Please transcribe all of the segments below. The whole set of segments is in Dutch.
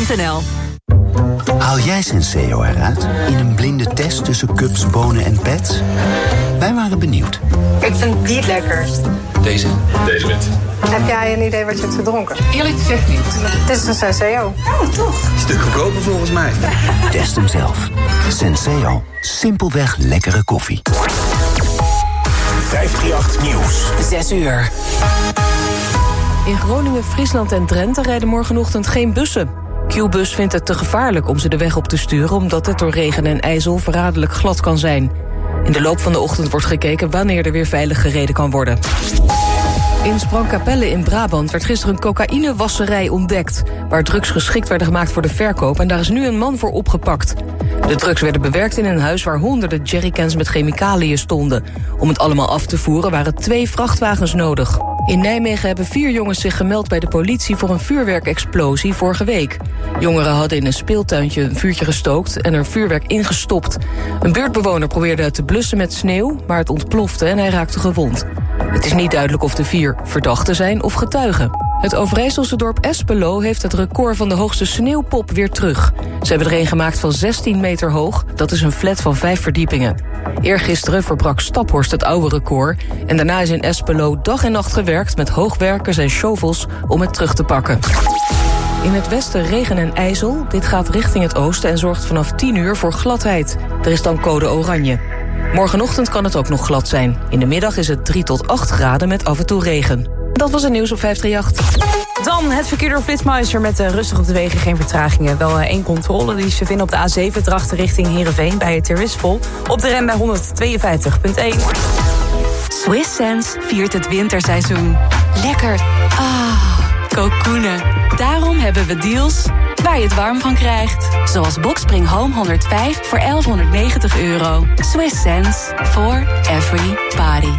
Senseo.nl Haal jij Senseo eruit in een blinde test tussen cups, bonen en pets? Wij waren benieuwd. Ik vind die het lekkerst. Deze? Deze wit. Heb jij een idee wat je hebt gedronken? Eerlijk gezegd niet. Het is een Senseo. Oh, toch? Stuk goedkoper volgens mij. Test hem zelf. Senseo. Simpelweg lekkere koffie. 538 Nieuws. 6 uur. In Groningen, Friesland en Drenthe rijden morgenochtend geen bussen. Q-bus vindt het te gevaarlijk om ze de weg op te sturen... omdat het door regen en ijzel verraderlijk glad kan zijn. In de loop van de ochtend wordt gekeken wanneer er weer veilig gereden kan worden. In Sprangkapelle in Brabant werd gisteren een cocaïnewasserij ontdekt... waar drugs geschikt werden gemaakt voor de verkoop... en daar is nu een man voor opgepakt. De drugs werden bewerkt in een huis waar honderden jerrycans met chemicaliën stonden. Om het allemaal af te voeren waren twee vrachtwagens nodig. In Nijmegen hebben vier jongens zich gemeld bij de politie... voor een vuurwerkexplosie vorige week. Jongeren hadden in een speeltuintje een vuurtje gestookt... en er vuurwerk ingestopt. Een buurtbewoner probeerde het te blussen met sneeuw... maar het ontplofte en hij raakte gewond. Het is niet duidelijk of de vier verdachten zijn of getuigen. Het Overijsselse dorp Espelo heeft het record van de hoogste sneeuwpop weer terug. Ze hebben er een gemaakt van 16 meter hoog. Dat is een flat van vijf verdiepingen. Eergisteren verbrak Staphorst het oude record... en daarna is in Espelo dag en nacht gewerkt met hoogwerkers en shovels om het terug te pakken. In het westen regen en ijzel. Dit gaat richting het oosten en zorgt vanaf 10 uur voor gladheid. Er is dan code oranje. Morgenochtend kan het ook nog glad zijn. In de middag is het 3 tot 8 graden met af en toe regen. Dat was het nieuws op 538. Dan het verkeer door Flitsmeister met uh, rustig op de wegen, geen vertragingen. Wel uh, één controle, die te vinden op de A7 Drachten richting Heerenveen bij het Terwispel. Op de rem bij 152.1. Swiss Sense viert het winterseizoen. Lekker. Ah, kokoenen. Daarom hebben we deals waar je het warm van krijgt. Zoals Boxspring Home 105 voor 1190 euro. Swiss sense for every body.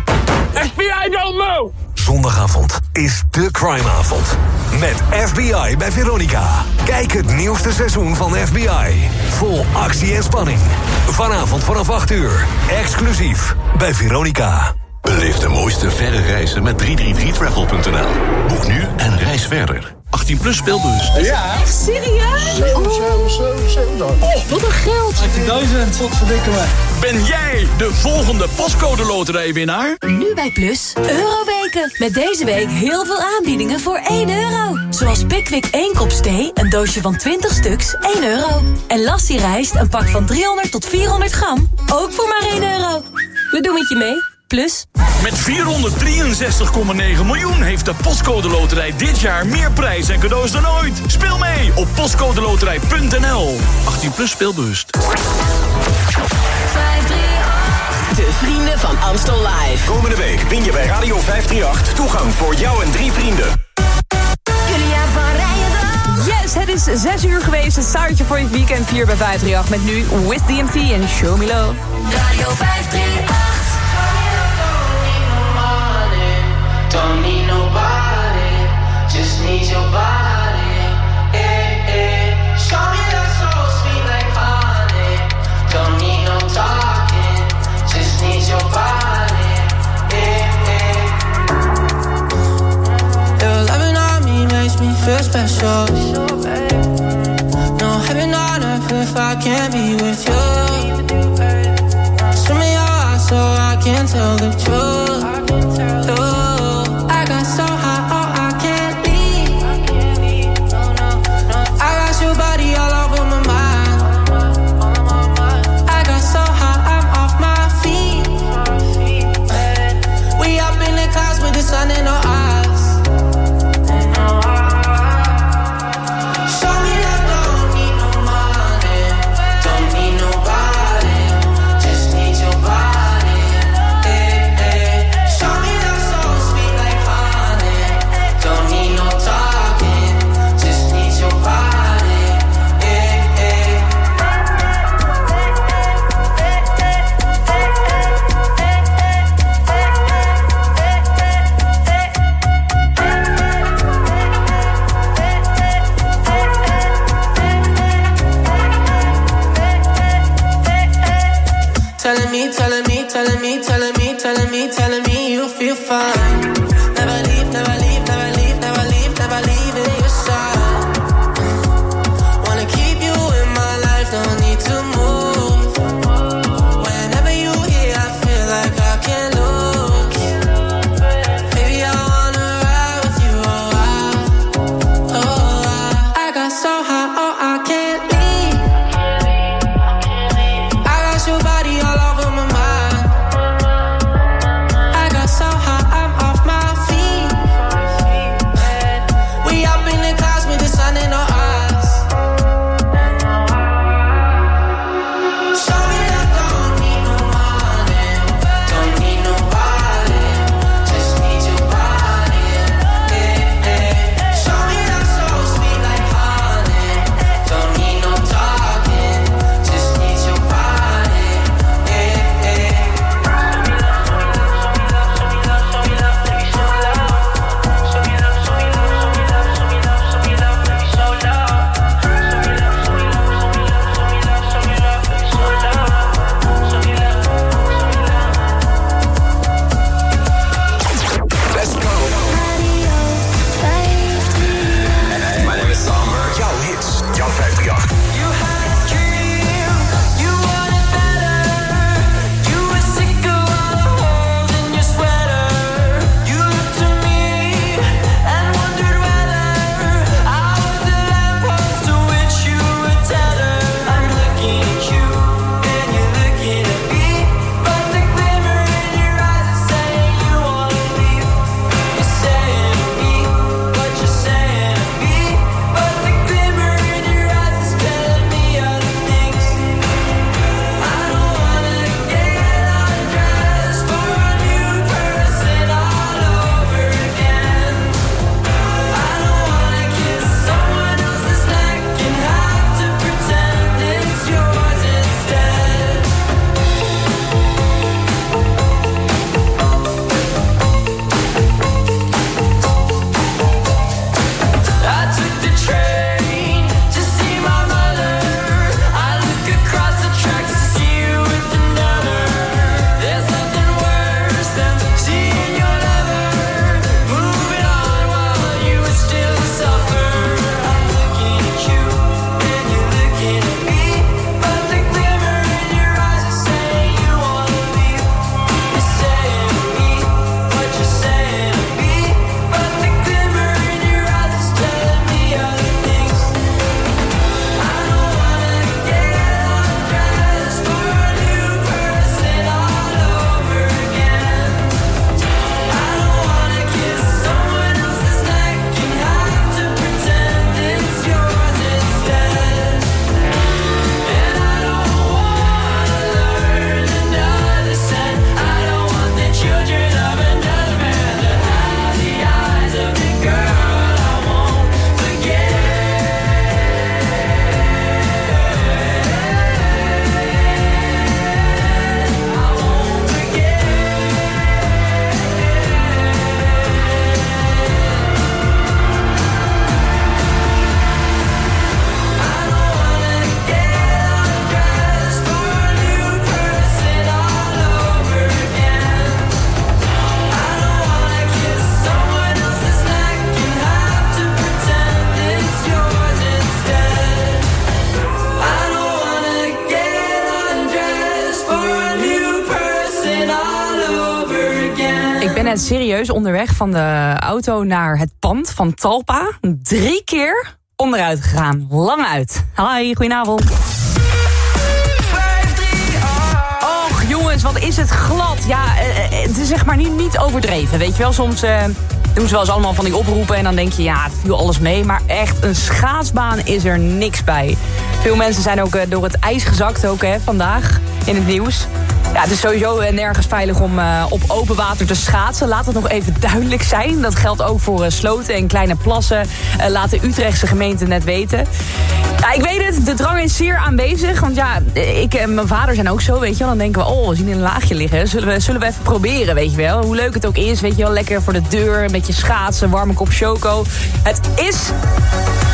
FBI don't know! Zondagavond is de crimeavond. Met FBI bij Veronica. Kijk het nieuwste seizoen van FBI. Vol actie en spanning. Vanavond vanaf 8 uur. Exclusief bij Veronica. Beleef de mooiste verre reizen met 333travel.nl. Boek nu en reis verder. 18 plus speelbus. Ja. Echt serieus? 7, 7, 7, 7. Oh, wat een geld. 18.000. Wat verdikken me. Ben jij de volgende pascode loterijwinnaar? Nu bij Plus, Euroweken. Met deze week heel veel aanbiedingen voor 1 euro. Zoals Pickwick 1 kop thee, een doosje van 20 stuks, 1 euro. En Lassie rijst, een pak van 300 tot 400 gram, ook voor maar 1 euro. We doen het je mee. Plus. Met 463,9 miljoen heeft de Postcode Loterij dit jaar meer prijs en cadeaus dan ooit. Speel mee op postcodeloterij.nl. 18 plus speelbewust. De vrienden van Amstel Live. Komende week win je bij Radio 538 toegang voor jou en drie vrienden. Julia van Rijendal. Yes, het is 6 uur geweest. Het startje voor je weekend 4 bij 538 met nu With DMC en Show Me Love. Radio 538. Don't need nobody, just need your body. Eh, eh. Show me that soul sweet like honey. Don't need no talking, just need your body. Eh, eh. Your loving on me makes me feel special. No heaven on earth if I can't be with you. Show me your eyes so I can tell the truth. Serieus onderweg van de auto naar het pand van Talpa. Drie keer onderuit gegaan. Lang uit. Hi, goedenavond. Och, jongens, wat is het glad. Ja, eh, eh, het is zeg maar niet, niet overdreven. Weet je wel, soms eh, doen ze wel eens allemaal van die oproepen... en dan denk je, ja, het viel alles mee. Maar echt, een schaatsbaan is er niks bij. Veel mensen zijn ook door het ijs gezakt ook, hè, vandaag in het nieuws. Ja, het is sowieso eh, nergens veilig om eh, op open water te schaatsen. Laat het nog even duidelijk zijn. Dat geldt ook voor eh, sloten en kleine plassen. Laat de Utrechtse gemeente net weten. Ja, ik weet het, de drang is zeer aanwezig. Want ja, ik en mijn vader zijn ook zo, weet je wel. Dan denken we, oh, we zien in een laagje liggen. Zullen we, zullen we even proberen, weet je wel. Hoe leuk het ook is, weet je wel. Lekker voor de deur, een beetje schaatsen, warme kop choco. Het is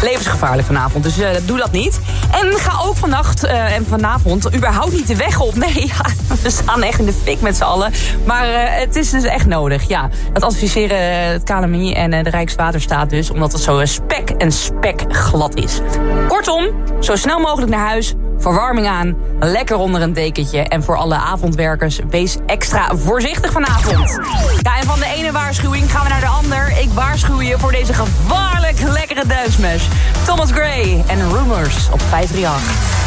levensgevaarlijk vanavond, dus eh, doe dat niet. En ga ook vannacht eh, en vanavond überhaupt niet de weg op. Nee, ja, we staan echt in de fik met z'n allen. Maar eh, het is dus echt nodig, ja. Dat adviseren het KNMI en de Rijkswaterstaat dus... omdat het zo spek en spek glad is. Kortom, zo snel mogelijk naar huis... Verwarming aan, lekker onder een dekentje. En voor alle avondwerkers, wees extra voorzichtig vanavond. Ja, en van de ene waarschuwing gaan we naar de ander. Ik waarschuw je voor deze gevaarlijk lekkere dansmesh. Thomas Gray en Rumors op 538.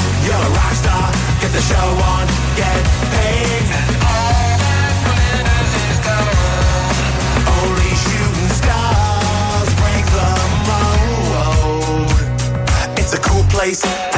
you're a rock star. Get the show on, get paid. And all that glitters is gold. Only shooting stars break the mold. It's a cool place,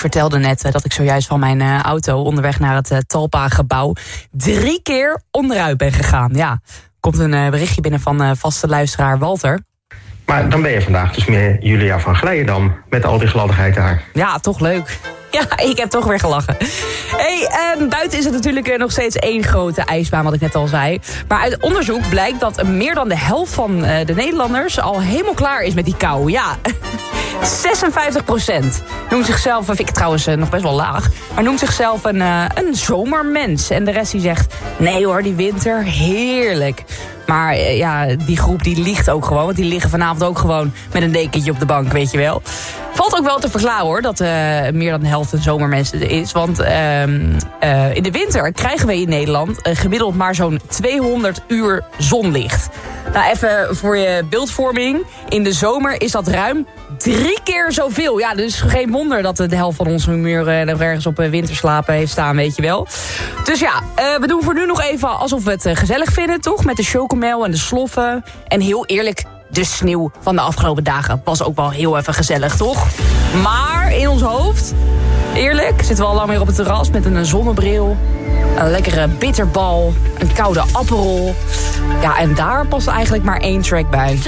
Ik vertelde net eh, dat ik zojuist van mijn eh, auto onderweg naar het eh, Talpa-gebouw drie keer onderuit ben gegaan. Ja, komt een berichtje binnen van vaste luisteraar Walter. Maar dan ben je vandaag dus meer Julia van Gleijendam. Met al die gladdigheid daar. Ja, toch leuk. Ja, ik heb toch weer gelachen. Hey, ehm, buiten is het natuurlijk eh, nog steeds één grote ijsbaan, wat ik net al zei. Maar uit onderzoek blijkt dat meer dan de helft van eh, de Nederlanders al helemaal klaar is met die kou. Ja, 56 procent noemt zichzelf, vind ik trouwens eh, nog best wel laag, maar noemt zichzelf een, een zomermens. En de rest die zegt, nee hoor, die winter, heerlijk. Maar eh, ja, die groep die ligt ook gewoon. Want die liggen vanavond ook gewoon met een dekentje op de bank, weet je wel. Valt ook wel te verklaren hoor, dat eh, meer dan de helft een zomermensen is. Want ehm, eh, in de winter krijgen we in Nederland gemiddeld maar zo'n 200 uur zonlicht. Nou, even voor je beeldvorming. In de zomer is dat ruim drie keer zoveel. Ja, dus geen wonder dat de helft van onze muren nog ergens op eh, winterslapen heeft staan, weet je wel. Dus ja, eh, we doen voor nu nog even alsof we het eh, gezellig vinden, toch? Met de chocomel en de sloffen. En heel eerlijk, de sneeuw van de afgelopen dagen was ook wel heel even gezellig, toch? Maar in ons hoofd, eerlijk, zitten we al lang meer op het terras met een zonnebril. Een lekkere bitterbal, een koude appelrol. Ja, en daar past eigenlijk maar één track bij.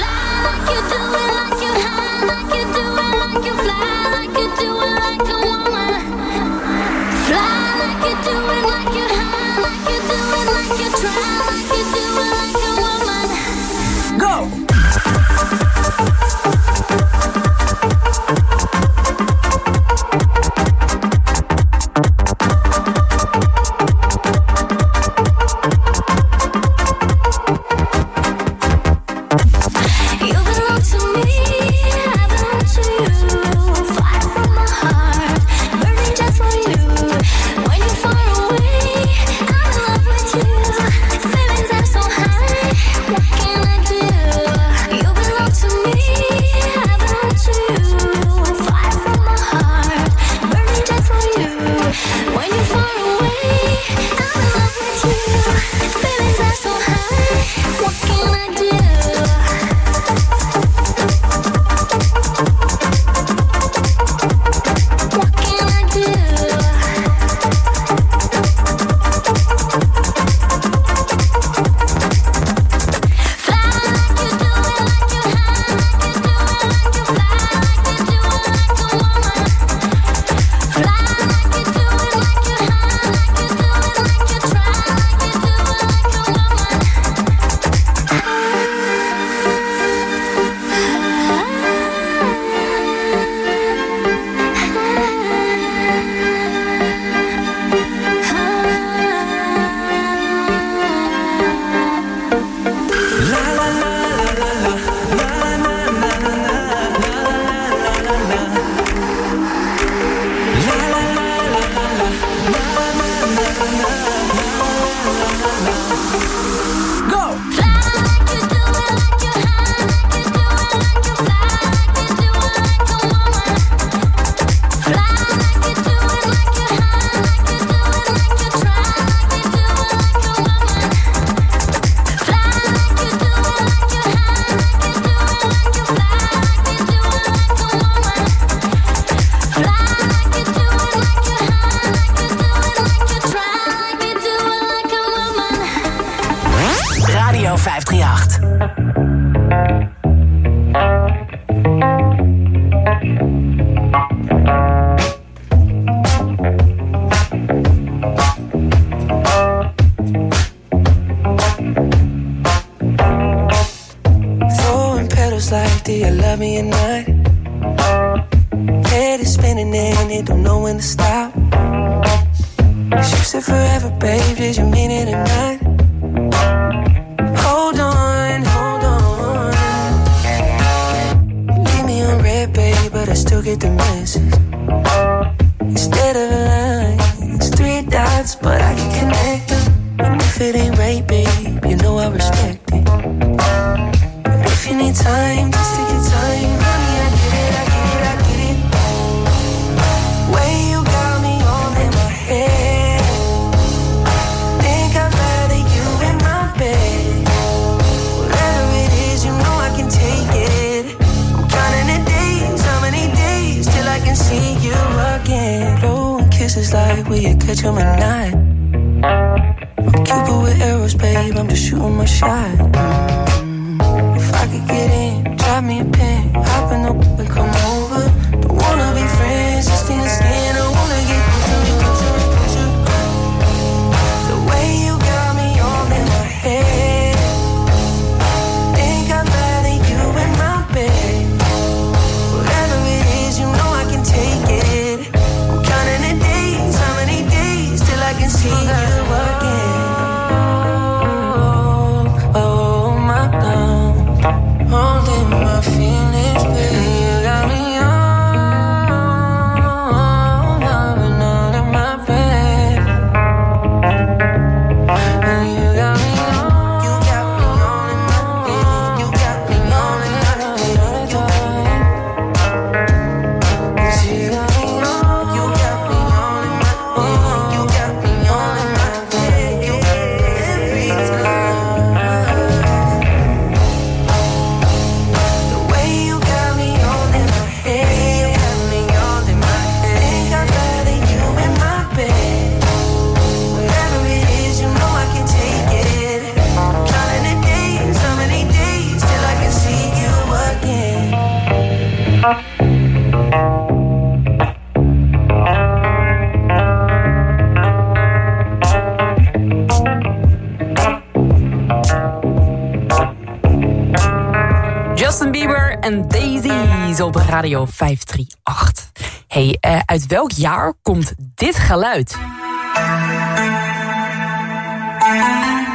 Radio 538. hey, eh, uit welk jaar komt dit geluid?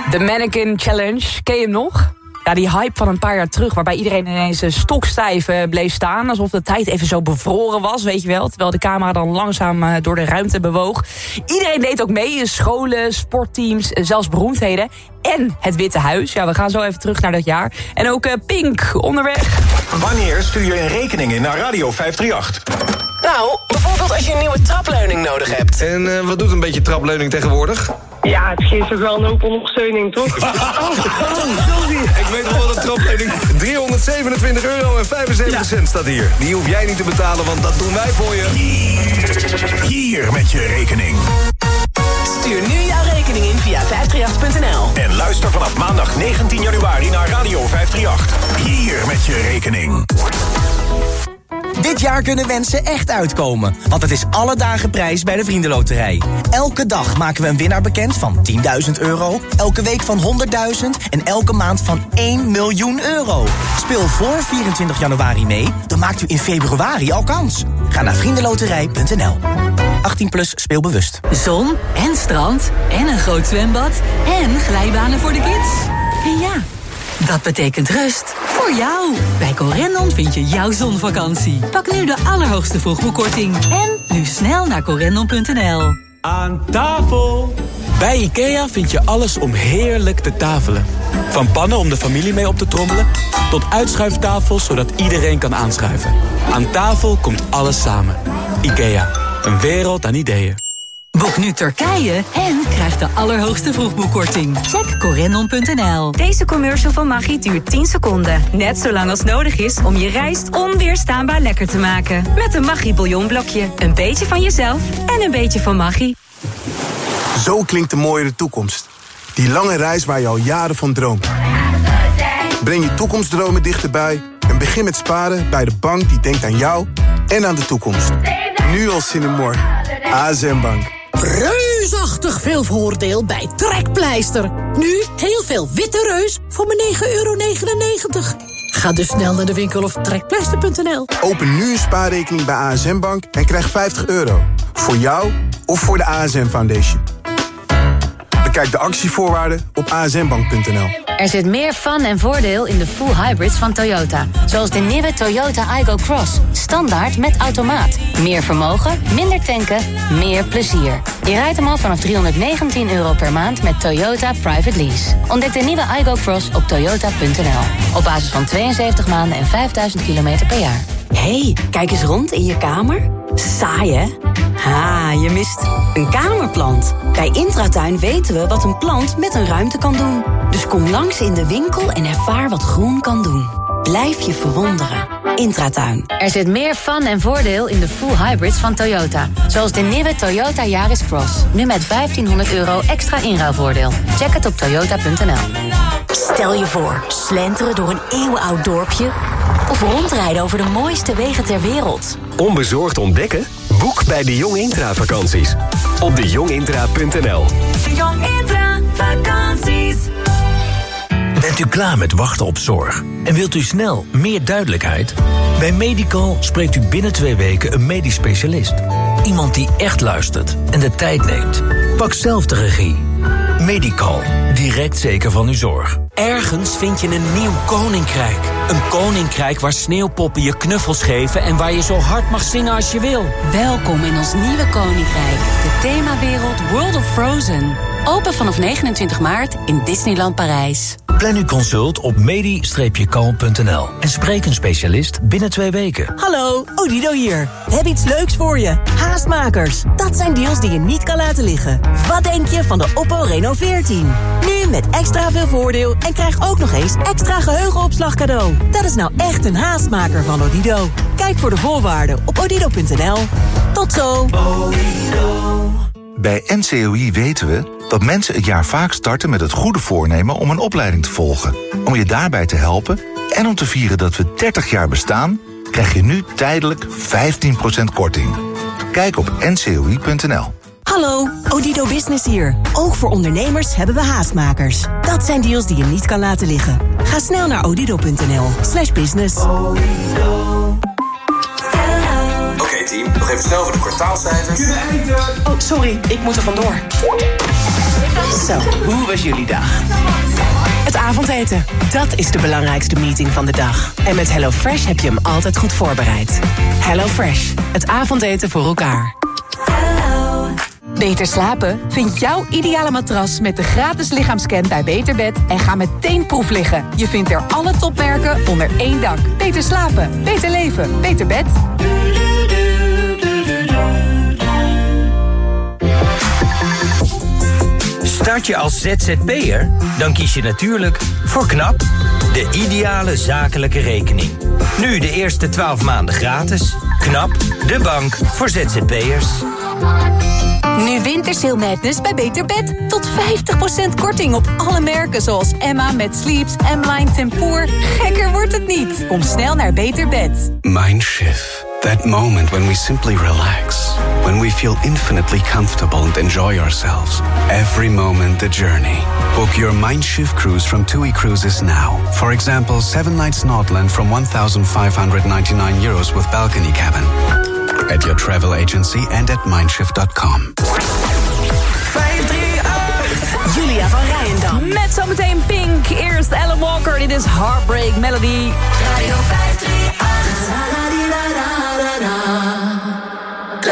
De Mannequin Challenge, ken je hem nog? Ja, die hype van een paar jaar terug, waarbij iedereen ineens eh, stokstijf eh, bleef staan. Alsof de tijd even zo bevroren was, weet je wel. Terwijl de camera dan langzaam eh, door de ruimte bewoog. Iedereen deed ook mee, scholen, sportteams, zelfs beroemdheden. En het Witte Huis, ja, we gaan zo even terug naar dat jaar. En ook eh, Pink, onderweg. Wanneer stuur je een rekening in naar Radio 538? Nou, bijvoorbeeld als je een nieuwe trapleuning nodig hebt. En wat doet een beetje trapleuning tegenwoordig? Ja, het geeft toch wel een hoop ondersteuning, toch? Oh, 327 euro en 75 cent staat hier. Die hoef jij niet te betalen, want dat doen wij voor je. Hier met je rekening. Stuur nu jouw rekening in via 538.nl. En luister vanaf maandag 19 januari naar Radio 538. Hier met je rekening. Dit jaar kunnen wensen echt uitkomen, want het is alle dagen prijs bij de Vriendenloterij. Elke dag maken we een winnaar bekend van 10.000 euro, elke week van 100.000 en elke maand van 1 miljoen euro. Speel voor 24 januari mee, dan maakt u in februari al kans. Ga naar vriendenloterij.nl. 18 plus speelbewust. Zon en strand en een groot zwembad en glijbanen voor de kids. En ja, dat betekent rust voor jou. Bij Corendon vind je jouw zonvakantie. Pak nu de allerhoogste vroegboekkorting. En nu snel naar corendon.nl. Aan tafel! Bij IKEA vind je alles om heerlijk te tafelen. Van pannen om de familie mee op te trommelen... tot uitschuiftafels zodat iedereen kan aanschuiven. Aan tafel komt alles samen. IKEA, een wereld aan ideeën. Boek nu Turkije en krijg de allerhoogste vroegboekkorting. Check corendon.nl. Deze commercial van Maggi duurt 10 seconden. Net zo lang als nodig is om je rijst onweerstaanbaar lekker te maken. Met een Maggi bouillonblokje. Een beetje van jezelf en een beetje van Maggi. Zo klinkt de mooiere toekomst. Die lange reis waar je al jaren van droomt. Breng je toekomstdromen dichterbij en begin met sparen bij de bank die denkt aan jou en aan de toekomst. Nu al zin in morgen. ASM Bank. Reusachtig veel voordeel bij Trekpleister. Nu heel veel witte reus voor maar 9,99 euro. Ga dus snel naar de winkel of trekpleister.nl. Open nu een spaarrekening bij ASM Bank en krijg 50 euro. Voor jou of voor de ASM Foundation. Bekijk de actievoorwaarden op asmbank.nl. Er zit meer fun en voordeel in de full hybrids van Toyota. Zoals de nieuwe Toyota Igo Cross. Standaard met automaat. Meer vermogen, minder tanken, meer plezier. Je rijdt hem al vanaf 319 euro per maand met Toyota Private Lease. Ontdek de nieuwe Igo Cross op toyota.nl. Op basis van 72 maanden en 5000 kilometer per jaar. hey, kijk eens rond in je kamer. Saai, hè? Ha, je mist een kamerplant. Bij Intratuin weten we wat een plant met een ruimte kan doen. Dus kom langs in de winkel en ervaar wat groen kan doen. Blijf je verwonderen. Intratuin. Er zit meer fun en voordeel in de full hybrids van Toyota. Zoals de nieuwe Toyota Yaris Cross. Nu met 1500 euro extra inruilvoordeel. Check het op toyota.nl. Stel je voor, slenteren door een eeuwenoud dorpje... of rondrijden over de mooiste wegen ter wereld. Onbezorgd ontdekken? Boek bij de Jong Intra vakanties. Op dejongintra.nl De Jong Intra vakanties. Bent u klaar met wachten op zorg? En wilt u snel meer duidelijkheid? Bij Medical spreekt u binnen twee weken een medisch specialist. Iemand die echt luistert en de tijd neemt. Pak zelf de regie. Medical, direct zeker van uw zorg. Ergens vind je een nieuw koninkrijk. Een koninkrijk waar sneeuwpoppen je knuffels geven... en waar je zo hard mag zingen als je wil. Welkom in ons nieuwe koninkrijk. De themawereld World of Frozen. Open vanaf 29 maart in Disneyland Parijs. Plan uw consult op medi-kalm.nl en spreek een specialist binnen twee weken. Hallo, Odido hier. We hebben iets leuks voor je. Haastmakers. Dat zijn deals die je niet kan laten liggen. Wat denk je van de Oppo Reno 14? Nu met extra veel voordeel en krijg ook nog eens extra geheugenopslag cadeau. Dat is nou echt een haastmaker van Odido. Kijk voor de voorwaarden op odido.nl. Tot zo. Bij NCOI weten we dat mensen het jaar vaak starten met het goede voornemen om een opleiding te volgen. Om je daarbij te helpen en om te vieren dat we 30 jaar bestaan, krijg je nu tijdelijk 15% korting. Kijk op ncoi.nl. Hallo, Odido Business hier. Ook voor ondernemers hebben we haastmakers. Dat zijn deals die je niet kan laten liggen. Ga snel naar odido.nl slash business. Oké team, nog even snel voor de kwartaalcijfers. Oh, sorry, ik moet er vandoor. Zo, hoe was jullie dag? Het avondeten, dat is de belangrijkste meeting van de dag. En met HelloFresh heb je hem altijd goed voorbereid. HelloFresh, het avondeten voor elkaar. Beter slapen? Vind jouw ideale matras met de gratis lichaamscan bij Beterbed en ga meteen proef liggen. Je vindt er alle topmerken onder één dak. Beter slapen, beter leven, beter bed. Start je als ZZP'er? Dan kies je natuurlijk voor KNAP, de ideale zakelijke rekening. Nu de eerste 12 maanden gratis. KNAP, de bank voor ZZP'ers. Nu Wintersale Madness bij Beter Bed. Tot 50% korting op alle merken zoals Emma met Sleeps, M-Line Tempoor. Gekker wordt het niet. Kom snel naar Beter Bed. Mindshift. That moment when we simply relax. When we feel infinitely comfortable and enjoy ourselves. Every moment the journey. Book your Mindshift cruise from TUI Cruises now. For example, 7 nights Nordland from 1,599 euros with balcony cabin. At your travel agency and at mindshift.com. 538. Julia van Rijendam. Met zometeen Pink. Eerst Ellen Walker. Dit is Heartbreak Melody. Radio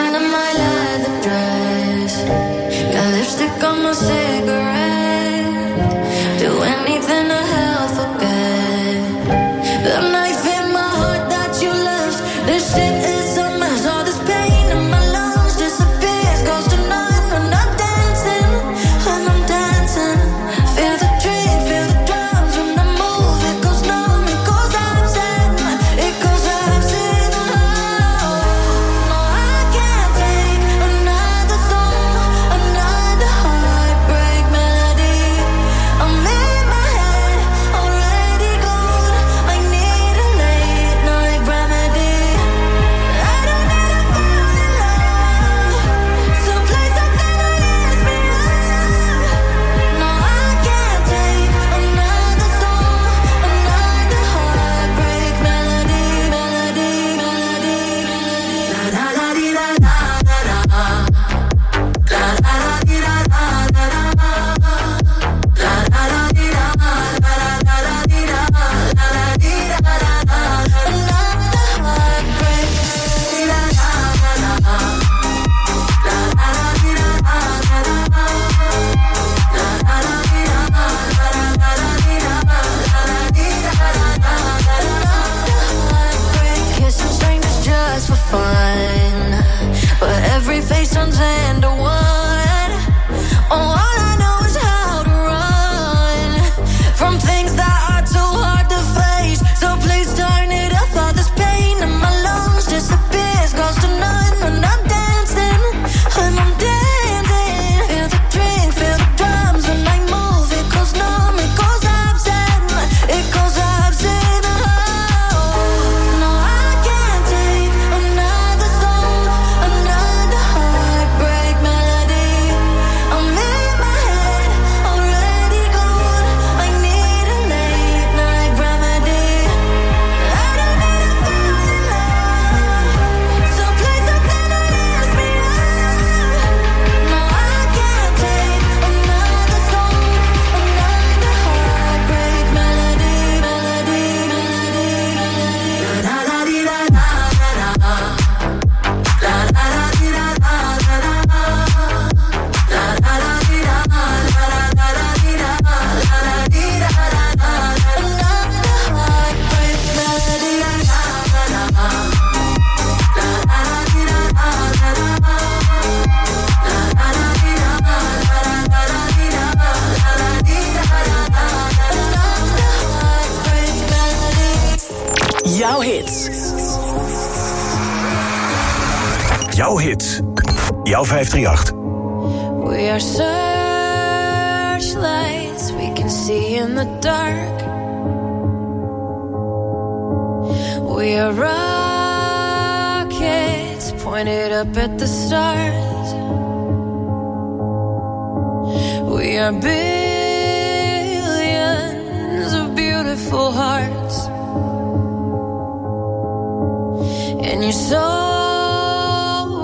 my And you sold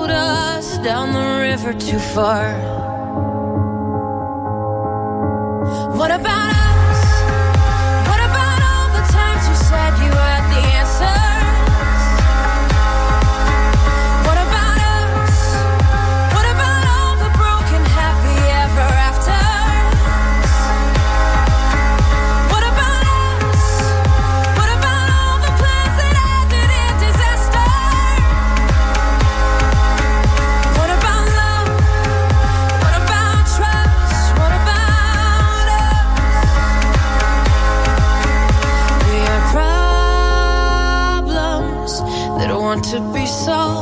us down the river too far. What about want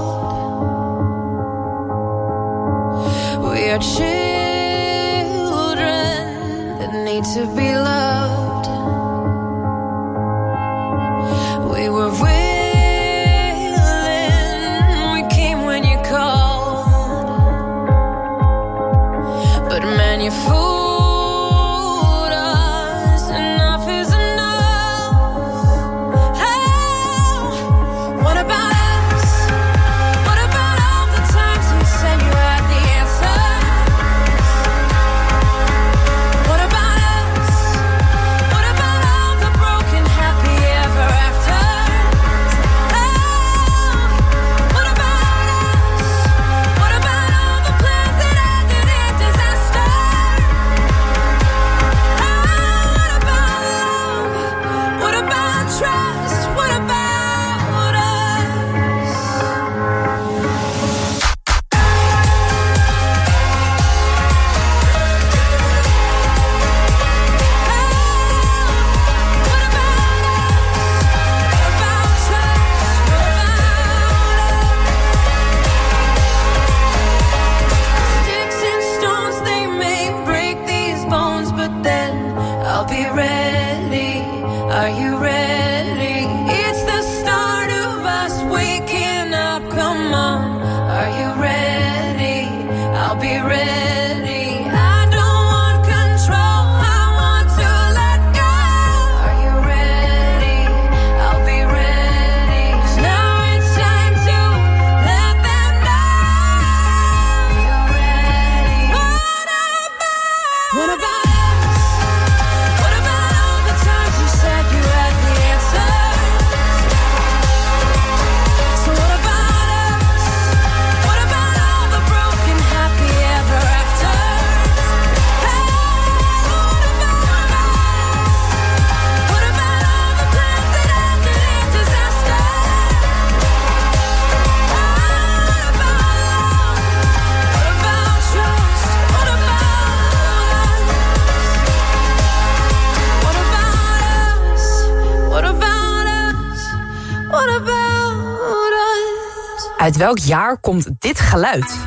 Welk jaar komt dit geluid?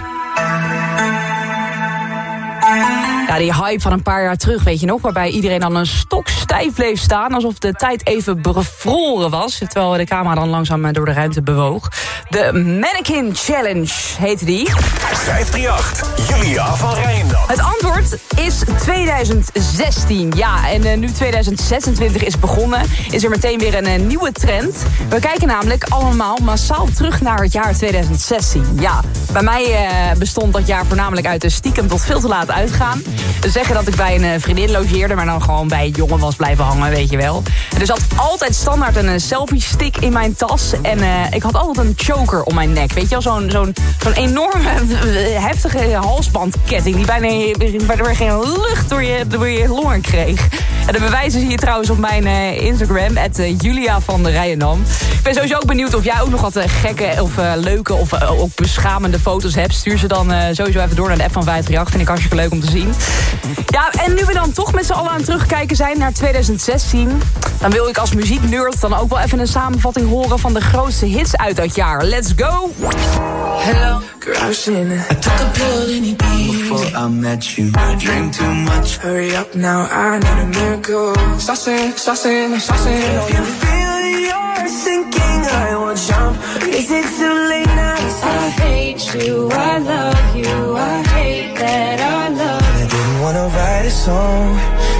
Ja, die hype van een paar jaar terug, weet je nog? Waarbij iedereen dan een stok stijf bleef staan... alsof de tijd even bevroren was... terwijl de camera dan langzaam door de ruimte bewoog. De Mannequin Challenge heette die. 538, Julia van Rijendam. Het antwoord is 2016. Ja, en eh, nu 2026 is begonnen, is er meteen weer een eh, nieuwe trend. We kijken namelijk allemaal massaal terug naar het jaar 2016. Ja, bij mij eh, bestond dat jaar voornamelijk uit de stiekem tot veel te laat uitgaan. Dus zeggen dat ik bij een vriendin logeerde, maar dan gewoon bij jongen was blijven hangen, weet je wel. Er zat altijd standaard een eh, selfie-stick in mijn tas. En ik had altijd een choker om mijn nek. Weet je wel, zo'n zo'n zo'n enorme, heftige halsbandketting... die bijna, je geen lucht door je, door je longen kreeg. En de bewijzen zie je trouwens op mijn eh, Instagram, at, eh, Julia van de Rijendam. Ik ben sowieso ook benieuwd of jij ook nog wat eh, gekke of leuke of ook beschamende foto's hebt. Stuur ze dan sowieso even door naar de app van 538. Vind ik hartstikke leuk om te zien. Ja, en nu we dan toch met z'n allen aan het terugkijken zijn naar 2016... dan wil ik als muzieknerd dan ook wel even een samenvatting horen... van de grootste hits uit dat jaar. Let's go! Hello. crashing. I took a pill in Ibiza before I met you. I drink too much. Hurry up now, I need a miracle. Saucing, saucing, saucing. If you feel you're sinking, I will jump. Is it too late now? I hate you, I love you, I hate that I love you. I didn't wanna write a song,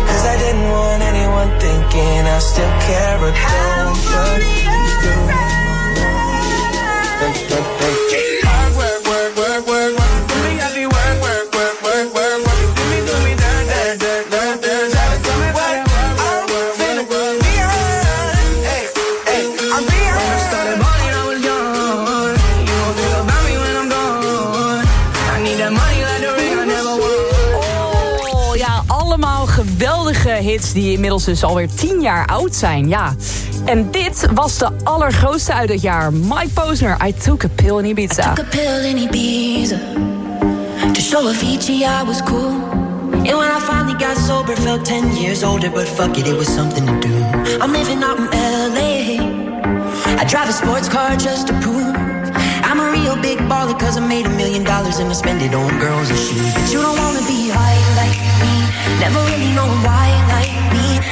cause I didn't want anyone thinking I still care or don't. But you geweldige hits die inmiddels dus alweer 10 jaar oud zijn. Ja. En dit was de allergrootste uit het jaar. Mike Posner, I Took a Pill in Ibiza. Took a pill in Ibiza to show Avicii I was cool. And when I finally got sober, felt 10 years older, but fuck it, it was something to do. I'm living out in LA. I drive a sports car just to prove I'm a real big baller, cause I made a million dollars and I spend it on girls and shoes. But you don't wanna be high like me, never really know why like.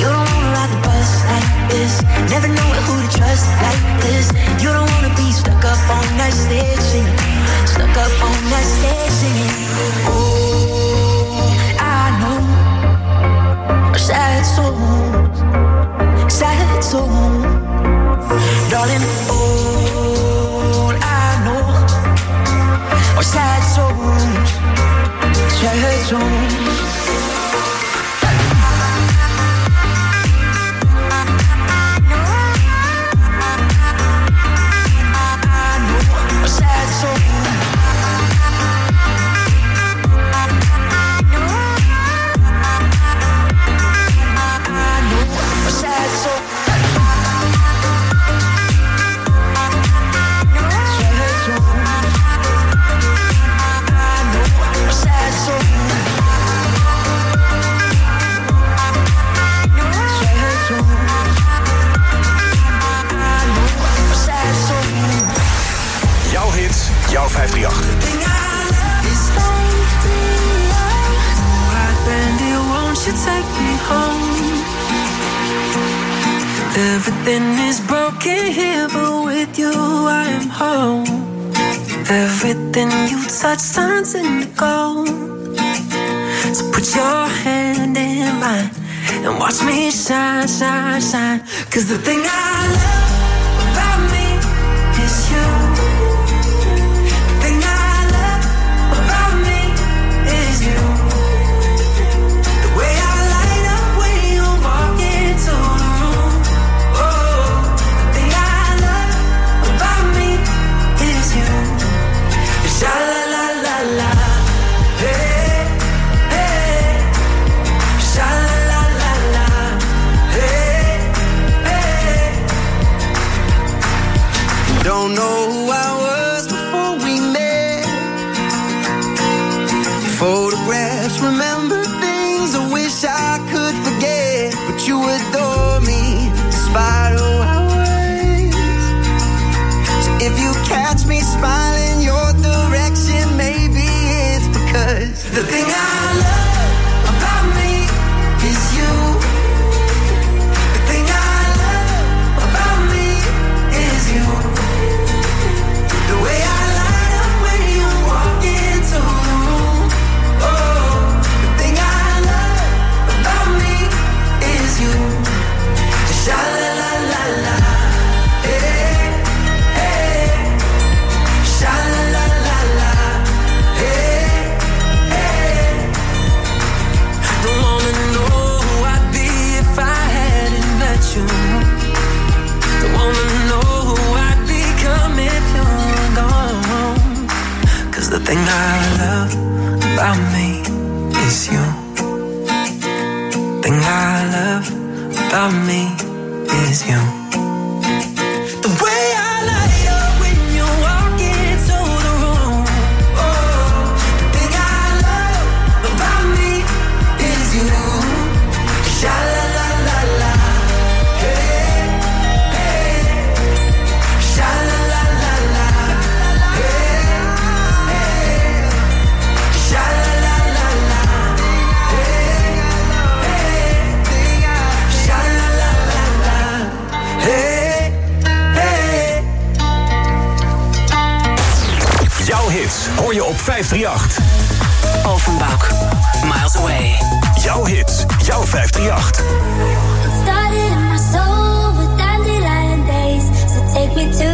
you don't wanna ride the bus like this, never who to trust like this. You don't wanna be stuck up on that stuck up on that. Oh, I know sad sad darling. I know are sad sad. Cause the thing 538. Offenbach, Miles Away. Jouw hits, jouw 538. It started in my soul with dandelion days. So take me to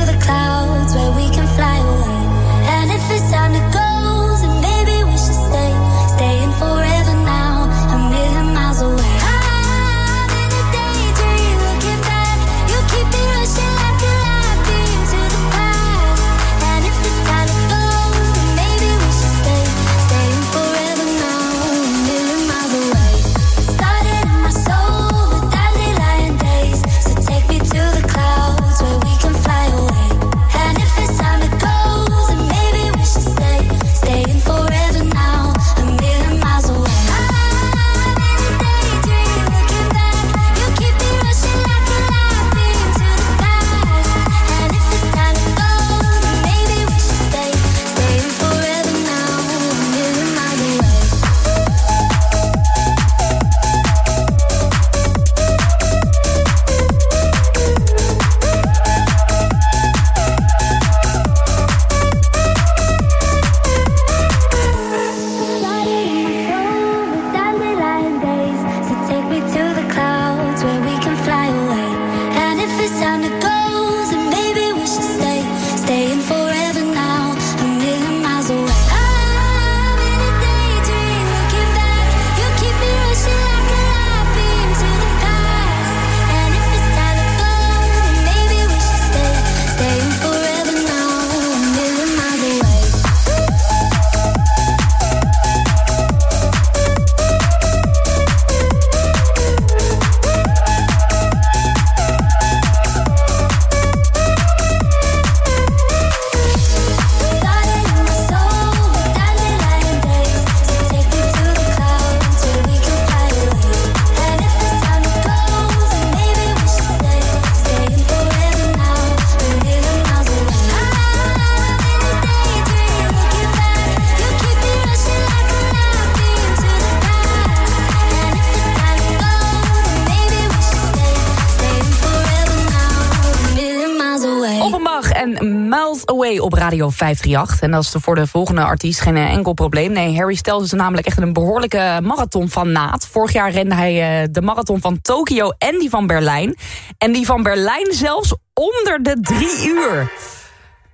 Radio 538. En dat is voor de volgende artiest geen eh, enkel probleem. Nee, Harry Stels is namelijk echt een behoorlijke marathon van naad. Vorig jaar rende hij eh, de marathon van Tokio en die van Berlijn. En die van Berlijn zelfs onder de drie uur.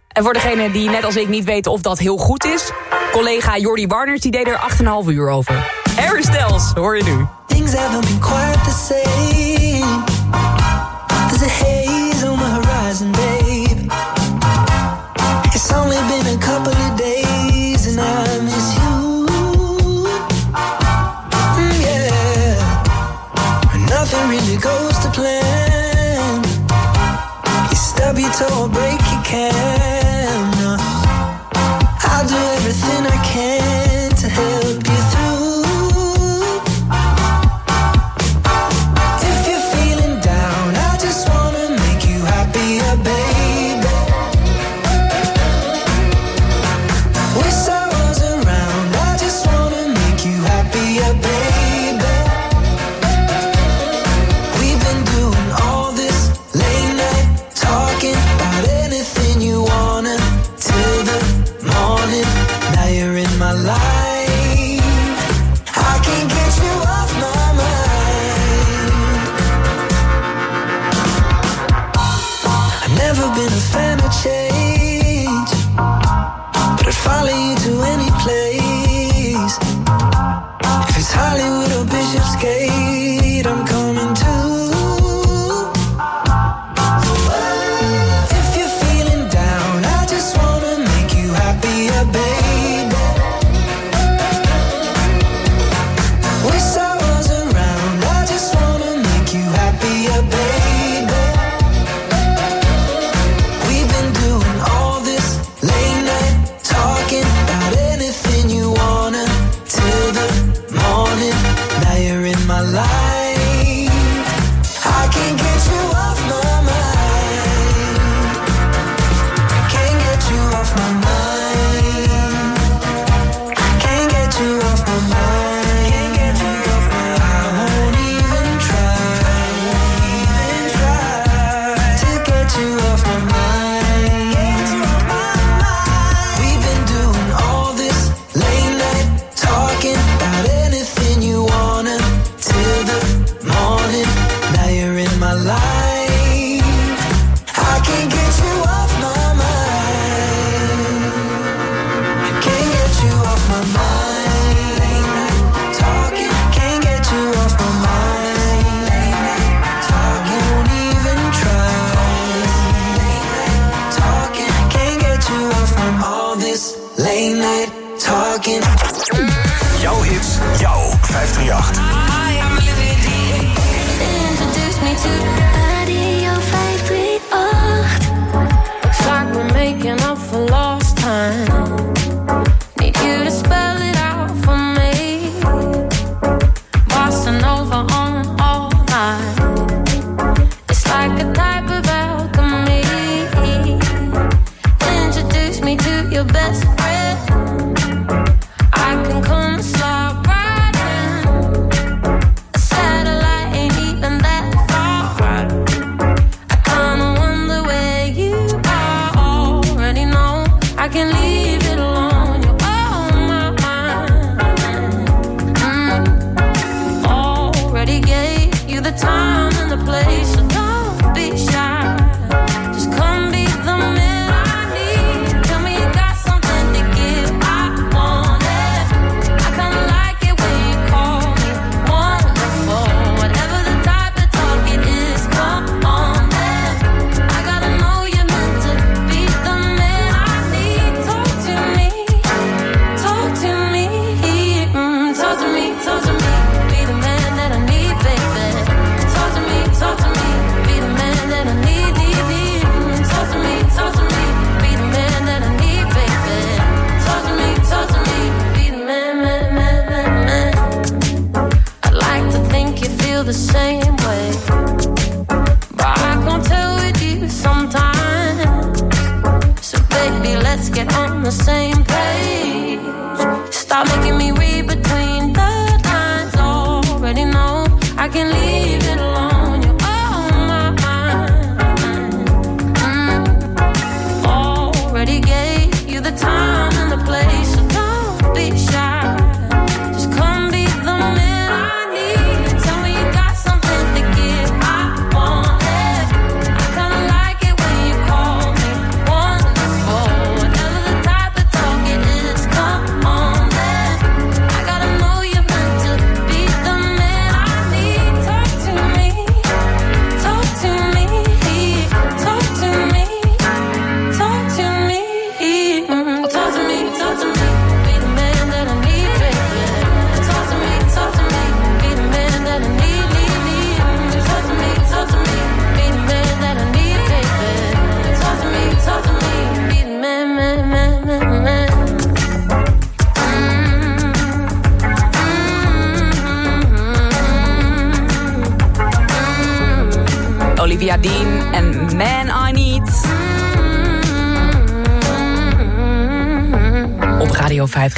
En voor degene die net als ik niet weten of dat heel goed is... collega Jordi Warners die deed er 8,5 uur over. Harry Stels hoor je nu. Things haven't been quite the only been a couple of days and I miss you. Mm, nothing really goes to plan. You stub your toe or break your can. talking. Jouw hits, jouw 538. I am living Introduce me to... can leave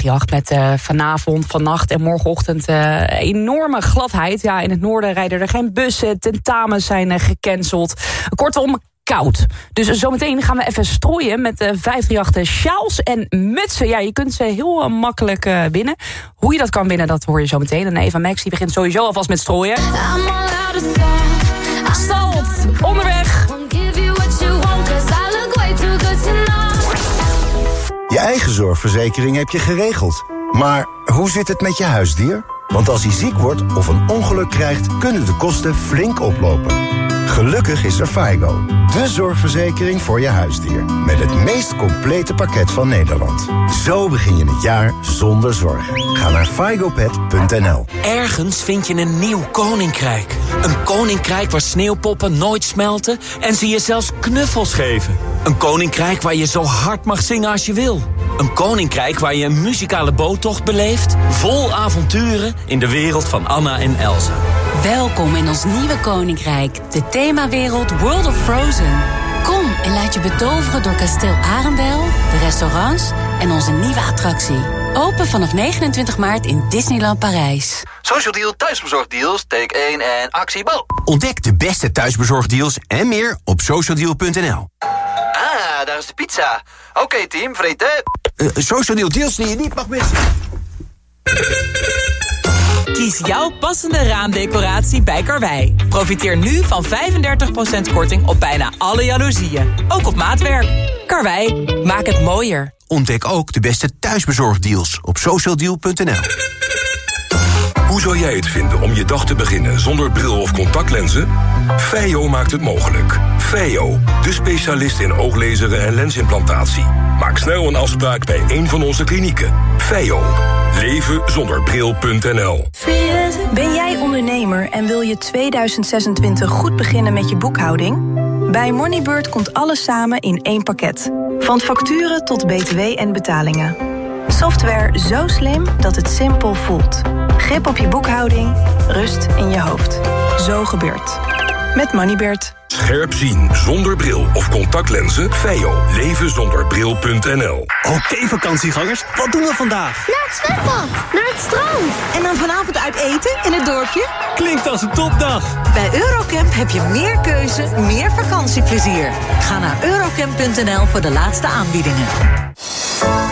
Radio 538 met eh, vanavond, vannacht en morgenochtend eh, enorme gladheid. Ja, in het noorden rijden er geen bussen, tentamens zijn eh, gecanceld. Kortom, koud. Dus zometeen gaan we even strooien met de 538 sjaals en mutsen. Ja, je kunt ze heel makkelijk winnen. Hoe je dat kan winnen, dat hoor je zo meteen. En Eva Max die begint sowieso alvast met strooien. Salt, onderweg. Je eigen zorgverzekering heb je geregeld. Maar hoe zit het met je huisdier? Want als hij ziek wordt of een ongeluk krijgt, kunnen de kosten flink oplopen. Gelukkig is er FIGO, de zorgverzekering voor je huisdier. Met het meest complete pakket van Nederland. Zo begin je het jaar zonder zorgen. Ga naar figopet.nl Ergens vind je een nieuw koninkrijk. Een koninkrijk waar sneeuwpoppen nooit smelten en ze je zelfs knuffels geven. Een koninkrijk waar je zo hard mag zingen als je wil. Een koninkrijk waar je een muzikale boottocht beleeft... vol avonturen in de wereld van Anna en Elsa. Welkom in ons nieuwe koninkrijk, de themawereld World of Frozen. Kom en laat je betoveren door kasteel Arendel, de restaurants en onze nieuwe attractie. Open vanaf 29 maart in Disneyland Parijs. Social Deal thuisbezorgdeals, take 1 en actie bal. Ontdek de beste thuisbezorgdeals en meer op socialdeal.nl. Daar is de pizza. Oké team, vreten. Uh, social Deal deals die je niet mag missen. Kies jouw passende raamdecoratie bij Karwei. Profiteer nu van 35% korting op bijna alle jaloezieën. Ook op maatwerk. Karwei, maak het mooier. Ontdek ook de beste thuisbezorgdeals op socialdeal.nl. Hoe zou jij het vinden om je dag te beginnen zonder bril of contactlenzen? Feio maakt het mogelijk. Feio, de specialist in ooglezeren en lensimplantatie. Maak snel een afspraak bij een van onze klinieken. Feio. Leven zonder bril.nl. Ben jij ondernemer en wil je 2026 goed beginnen met je boekhouding? Bij Moneybird komt alles samen in één pakket. Van facturen tot btw en betalingen. Software zo slim dat het simpel voelt. Grip op je boekhouding, rust in je hoofd. Zo gebeurt. Met Moneybird. Scherp zien zonder bril of contactlenzen? Feio. Leven zonder bril.nl. Oké vakantiegangers, wat doen we vandaag? Naar het zwembad, naar het strand. En dan vanavond uit eten in het dorpje? Klinkt als een topdag. Bij Eurocamp heb je meer keuze, meer vakantieplezier. Ga naar eurocamp.nl voor de laatste aanbiedingen.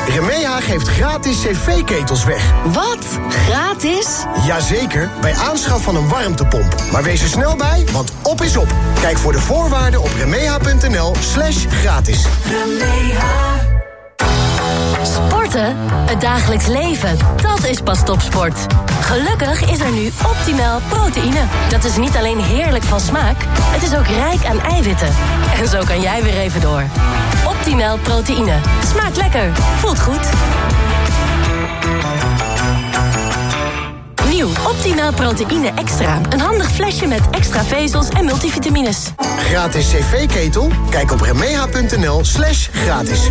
Remeha geeft gratis cv-ketels weg. Wat? Gratis? Jazeker, bij aanschaf van een warmtepomp. Maar wees er snel bij, want op is op. Kijk voor de voorwaarden op remeha.nl slash gratis. Sporten? Het dagelijks leven. Dat is pas topsport. Gelukkig is er nu optimaal proteïne. Dat is niet alleen heerlijk van smaak, het is ook rijk aan eiwitten. En zo kan jij weer even door. Optimaal proteïne. Smaakt lekker. Voelt goed. Nieuw Optimaal Proteïne Extra. Een handig flesje met extra vezels en multivitamines. Gratis cv-ketel? Kijk op remeha.nl slash gratis.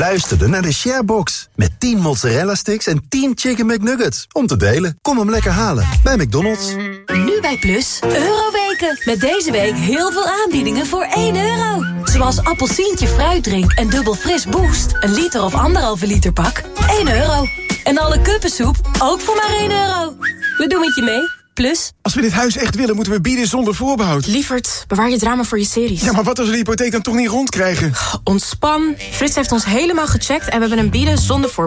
Luisterde naar de Sharebox. Met 10 mozzarella sticks en 10 chicken McNuggets. Om te delen. Kom hem lekker halen bij McDonald's. Nu bij Plus, Euroweken. Met deze week heel veel aanbiedingen voor 1 euro. Zoals appelsientje fruitdrink en dubbel fris boost. Een liter of anderhalve liter pak. 1 euro. En alle kuppensoep ook voor maar 1 euro. We doen het je mee. Plus. Als we dit huis echt willen, moeten we bieden zonder voorbehoud. Lievert, bewaar je drama voor je series. Ja, maar wat als we de hypotheek dan toch niet rondkrijgen? Ontspan. Frits heeft ons helemaal gecheckt en we hebben een bieden zonder voorbehoud